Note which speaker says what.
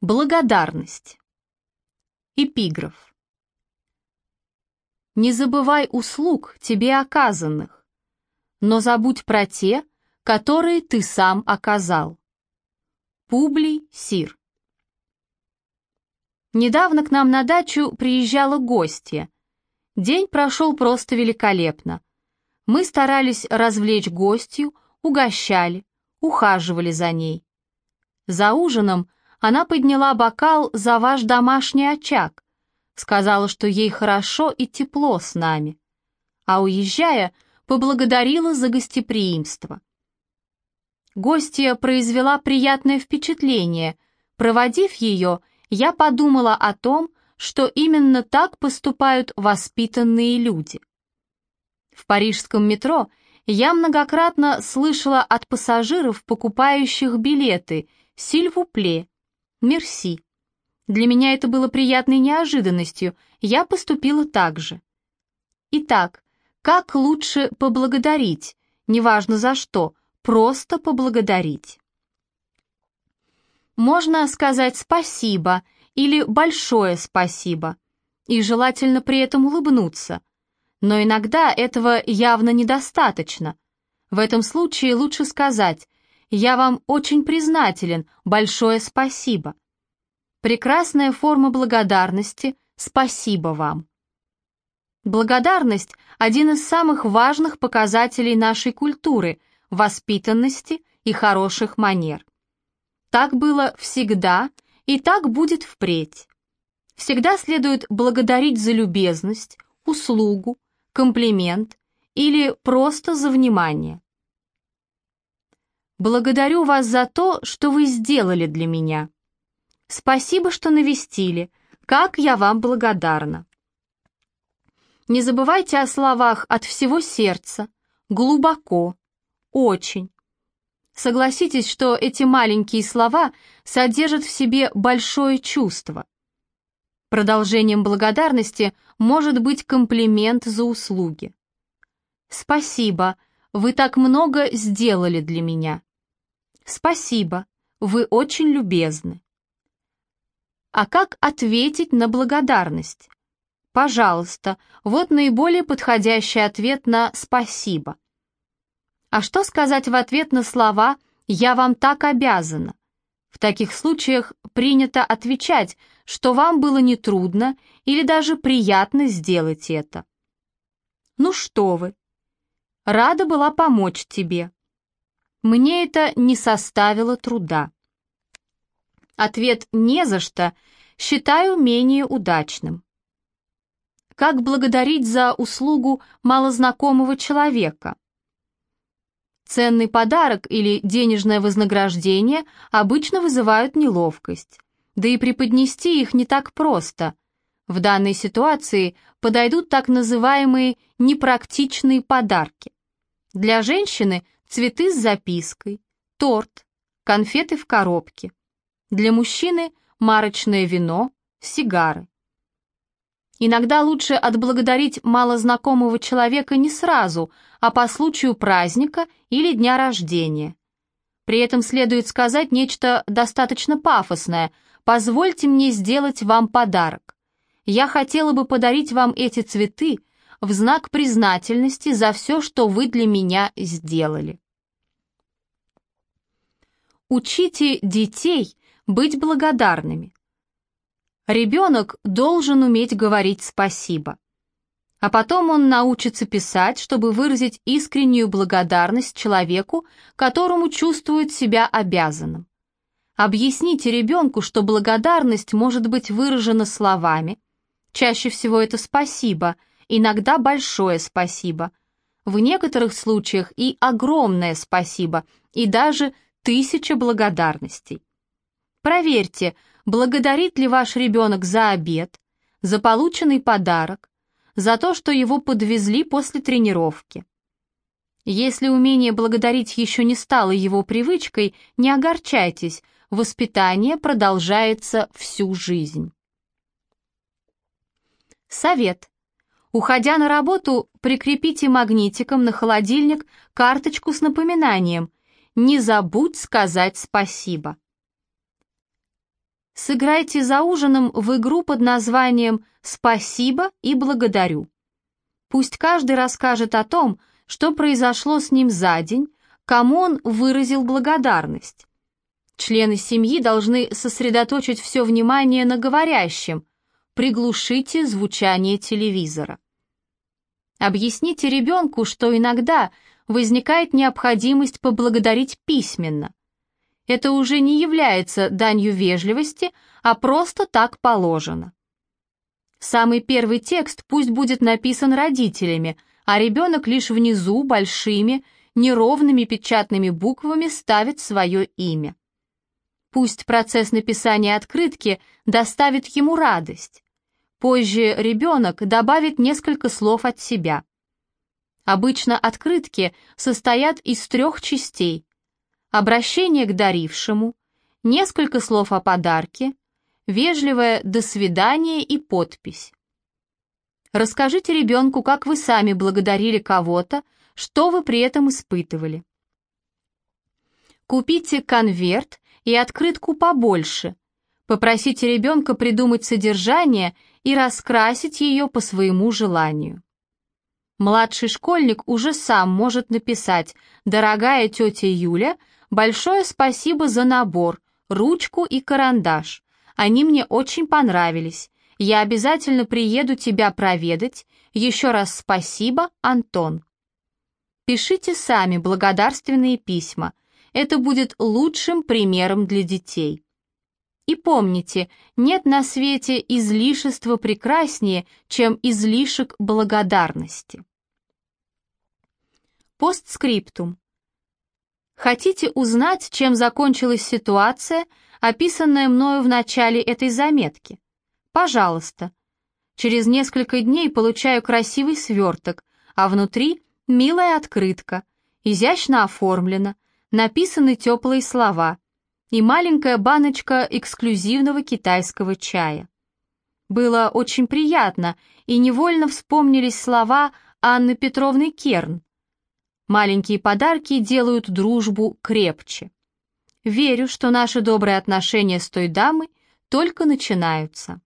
Speaker 1: Благодарность. Эпиграф. Не забывай услуг тебе оказанных, но забудь про те, которые ты сам оказал. Публий Сир. Недавно к нам на дачу приезжала гостья. День прошел просто великолепно. Мы старались развлечь гостью, угощали, ухаживали за ней. За ужином она подняла бокал за ваш домашний очаг, сказала, что ей хорошо и тепло с нами, а уезжая, поблагодарила за гостеприимство. Гостья произвела приятное впечатление. Проводив ее, я подумала о том, что именно так поступают воспитанные люди. В парижском метро я многократно слышала от пассажиров, покупающих билеты «Сильвупле», «Мерси». Для меня это было приятной неожиданностью, я поступила так же. Итак, как лучше поблагодарить, неважно за что, просто поблагодарить? Можно сказать «спасибо» или «большое спасибо», и желательно при этом улыбнуться. Но иногда этого явно недостаточно. В этом случае лучше сказать я вам очень признателен, большое спасибо. Прекрасная форма благодарности, спасибо вам. Благодарность – один из самых важных показателей нашей культуры, воспитанности и хороших манер. Так было всегда и так будет впредь. Всегда следует благодарить за любезность, услугу, комплимент или просто за внимание. Благодарю вас за то, что вы сделали для меня. Спасибо, что навестили. Как я вам благодарна. Не забывайте о словах от всего сердца, глубоко, очень. Согласитесь, что эти маленькие слова содержат в себе большое чувство. Продолжением благодарности может быть комплимент за услуги. Спасибо, вы так много сделали для меня. «Спасибо, вы очень любезны». А как ответить на благодарность? Пожалуйста, вот наиболее подходящий ответ на «спасибо». А что сказать в ответ на слова «я вам так обязана»? В таких случаях принято отвечать, что вам было нетрудно или даже приятно сделать это. Ну что вы, рада была помочь тебе. Мне это не составило труда. Ответ «не за что» считаю менее удачным. Как благодарить за услугу малознакомого человека? Ценный подарок или денежное вознаграждение обычно вызывают неловкость, да и преподнести их не так просто. В данной ситуации подойдут так называемые непрактичные подарки. Для женщины – цветы с запиской, торт, конфеты в коробке. Для мужчины марочное вино, сигары. Иногда лучше отблагодарить малознакомого человека не сразу, а по случаю праздника или дня рождения. При этом следует сказать нечто достаточно пафосное «позвольте мне сделать вам подарок». Я хотела бы подарить вам эти цветы, в знак признательности за все, что вы для меня сделали. Учите детей быть благодарными. Ребенок должен уметь говорить спасибо. А потом он научится писать, чтобы выразить искреннюю благодарность человеку, которому чувствует себя обязанным. Объясните ребенку, что благодарность может быть выражена словами. Чаще всего это «спасибо», иногда большое спасибо. В некоторых случаях и огромное спасибо, и даже тысяча благодарностей. Проверьте, благодарит ли ваш ребенок за обед, за полученный подарок, за то, что его подвезли после тренировки. Если умение благодарить еще не стало его привычкой, не огорчайтесь, воспитание продолжается всю жизнь. Совет. Уходя на работу, прикрепите магнитиком на холодильник карточку с напоминанием «Не забудь сказать спасибо». Сыграйте за ужином в игру под названием «Спасибо и благодарю». Пусть каждый расскажет о том, что произошло с ним за день, кому он выразил благодарность. Члены семьи должны сосредоточить все внимание на говорящем, приглушите звучание телевизора. Объясните ребенку, что иногда возникает необходимость поблагодарить письменно. Это уже не является данью вежливости, а просто так положено. Самый первый текст пусть будет написан родителями, а ребенок лишь внизу большими, неровными печатными буквами ставит свое имя. Пусть процесс написания открытки доставит ему радость. Позже ребенок добавит несколько слов от себя. Обычно открытки состоят из трех частей. Обращение к дарившему, несколько слов о подарке, вежливое «до свидания» и подпись. Расскажите ребенку, как вы сами благодарили кого-то, что вы при этом испытывали. Купите конверт и открытку побольше. Попросите ребенка придумать содержание и раскрасить ее по своему желанию. Младший школьник уже сам может написать «Дорогая тетя Юля, большое спасибо за набор, ручку и карандаш. Они мне очень понравились. Я обязательно приеду тебя проведать. Еще раз спасибо, Антон». Пишите сами благодарственные письма. Это будет лучшим примером для детей. И помните, нет на свете излишества прекраснее, чем излишек благодарности. Постскриптум. Хотите узнать, чем закончилась ситуация, описанная мною в начале этой заметки? Пожалуйста. Через несколько дней получаю красивый сверток, а внутри милая открытка, изящно оформлена, написаны теплые слова – и маленькая баночка эксклюзивного китайского чая. Было очень приятно, и невольно вспомнились слова Анны Петровны Керн. «Маленькие подарки делают дружбу крепче». Верю, что наши добрые отношения с той дамой только начинаются.